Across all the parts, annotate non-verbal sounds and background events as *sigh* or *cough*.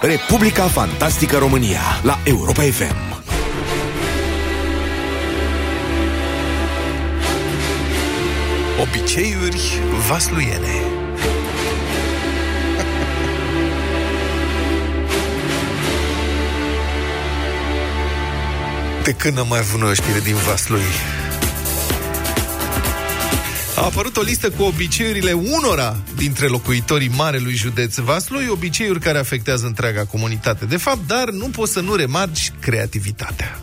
Republica Fantastică România la Europa FM. Obiceiuri vasluiene De când am mai avut noi o știre din Vaslui? A apărut o listă cu obiceiurile unora dintre locuitorii marelui județ Vaslui, obiceiuri care afectează întreaga comunitate, de fapt, dar nu poți să nu remarci creativitatea.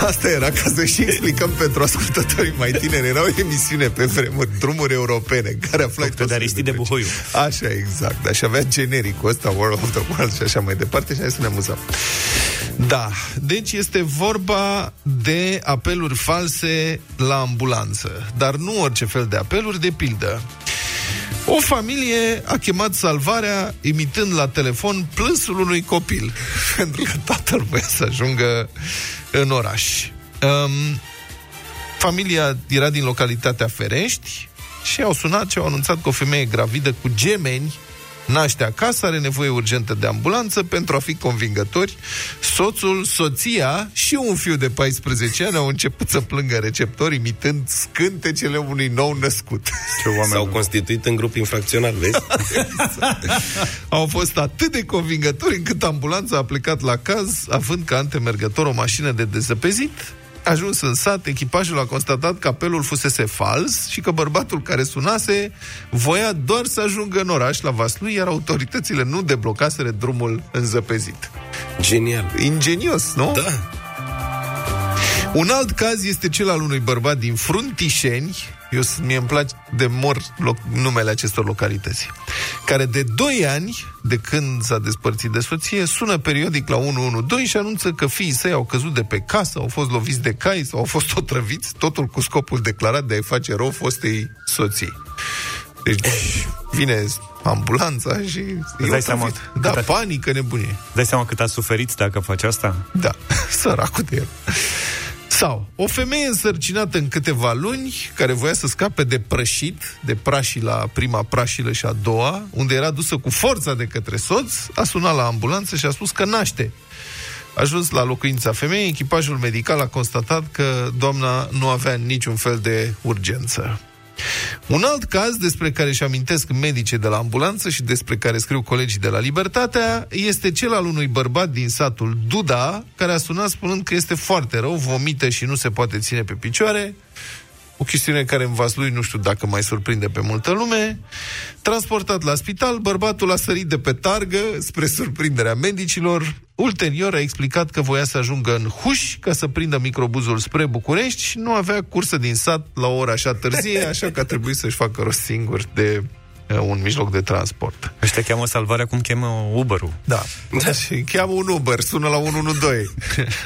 Asta era ca să și explicăm pentru ascultătorii mai tineri. Era o emisiune pe vremuri, drumuri europene, care aflai tot de Aristide Buhoiu. Așa, exact. Așa avea genericul ăsta, World of the World și așa mai departe și hai să ne amuzăm. Da, deci este vorba de apeluri false la ambulanță, dar nu orice fel de apeluri, de pildă. O familie a chemat salvarea imitând la telefon plânsul unui copil, *laughs* pentru că tatăl voia să ajungă în oraș. Um, familia era din localitatea Ferești și au sunat și au anunțat că o femeie gravidă cu gemeni naște acasă, are nevoie urgentă de ambulanță pentru a fi convingători. Soțul, soția și un fiu de 14 ani au început să plângă receptori imitând scântecele unui nou născut. S-au constituit în grup infracțional, vezi? *laughs* au fost atât de convingători încât ambulanța a plecat la caz, având ca antemergător o mașină de dezăpezit, ajuns în sat, echipajul a constatat că apelul fusese fals și că bărbatul care sunase voia doar să ajungă în oraș la Vaslui, iar autoritățile nu deblocaseră drumul înzăpezit. Genial. Ingenios, nu? Da. Un alt caz este cel al unui bărbat din Fruntișeni, eu, mie îmi place de mor loc, numele acestor localități, care de 2 ani, de când s-a despărțit de soție, sună periodic la 112 și anunță că fiii săi au căzut de pe casă, au fost loviți de cai sau au fost otrăviți, totul cu scopul declarat de a-i face rău fostei soții. Deci vine ambulanța și Îți dai seama Da, panică, nebunie. Dai seama cât a suferit dacă face asta? Da, *laughs* săracul de el. Sau o femeie însărcinată în câteva luni, care voia să scape de prășit, de prașila, prima prașilă și a doua, unde era dusă cu forța de către soț, a sunat la ambulanță și a spus că naște. Ajuns la locuința femeii, echipajul medical a constatat că doamna nu avea niciun fel de urgență. Un alt caz despre care își amintesc medicii de la ambulanță și despre care scriu colegii de la Libertatea este cel al unui bărbat din satul Duda, care a sunat spunând că este foarte rău, vomită și nu se poate ține pe picioare. O chestiune care în vas lui nu știu dacă mai surprinde pe multă lume. Transportat la spital, bărbatul a sărit de pe targă spre surprinderea medicilor. Ulterior a explicat că voia să ajungă în Huș ca să prindă microbuzul spre București și nu avea cursă din sat la o oră așa târzie, așa că a trebuit să-și facă rost singur de uh, un mijloc de transport. Ăștia cheamă salvarea cum cheamă Uber-ul. Da. da. Și cheamă un Uber, sună la 112.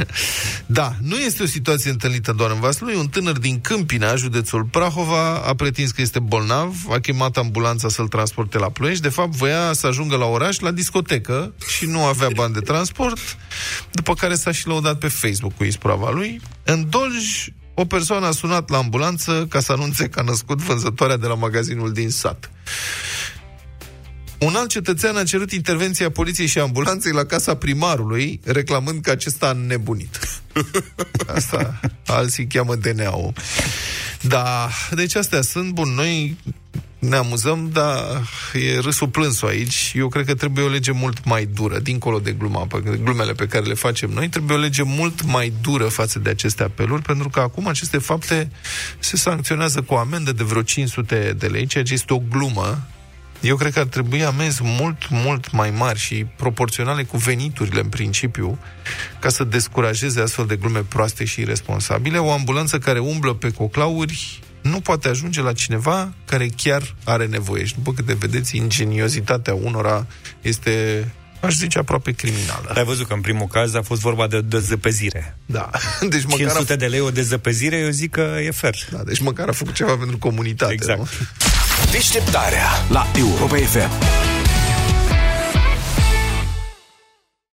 *laughs* da, nu este o situație întâlnită doar în Vaslui. Un tânăr din Câmpina, județul Prahova, a pretins că este bolnav, a chemat ambulanța să-l transporte la Ploiești. De fapt, voia să ajungă la oraș, la discotecă și nu avea bani de transport, după care s-a și lăudat pe Facebook cu isprava lui. În Dolj, o persoană a sunat la ambulanță ca să anunțe că a născut vânzătoarea de la magazinul din sat. Un alt cetățean a cerut intervenția poliției și ambulanței la casa primarului, reclamând că acesta a nebunit. *laughs* Asta alții cheamă DNA-ul. Da, deci astea sunt, bun, noi ne amuzăm, dar e râsul plânsul aici. Eu cred că trebuie o lege mult mai dură, dincolo de gluma, glumele pe care le facem noi, trebuie o lege mult mai dură față de aceste apeluri, pentru că acum aceste fapte se sancționează cu o amendă de vreo 500 de lei, ceea ce este o glumă. Eu cred că ar trebui amenzi mult, mult mai mari și proporționale cu veniturile în principiu, ca să descurajeze astfel de glume proaste și irresponsabile. O ambulanță care umblă pe coclauri nu poate ajunge la cineva care chiar are nevoie. Și după câte vedeți, ingeniozitatea unora este aș zice aproape criminală. Ai văzut că în primul caz a fost vorba de dezăpezire. Da. *laughs* Deci măcar 500 a... de lei o dezăpezire, eu zic că e fer. Da, deci măcar a făcut ceva pentru comunitate. Exact. Nu? Deșteptarea la Europa FM.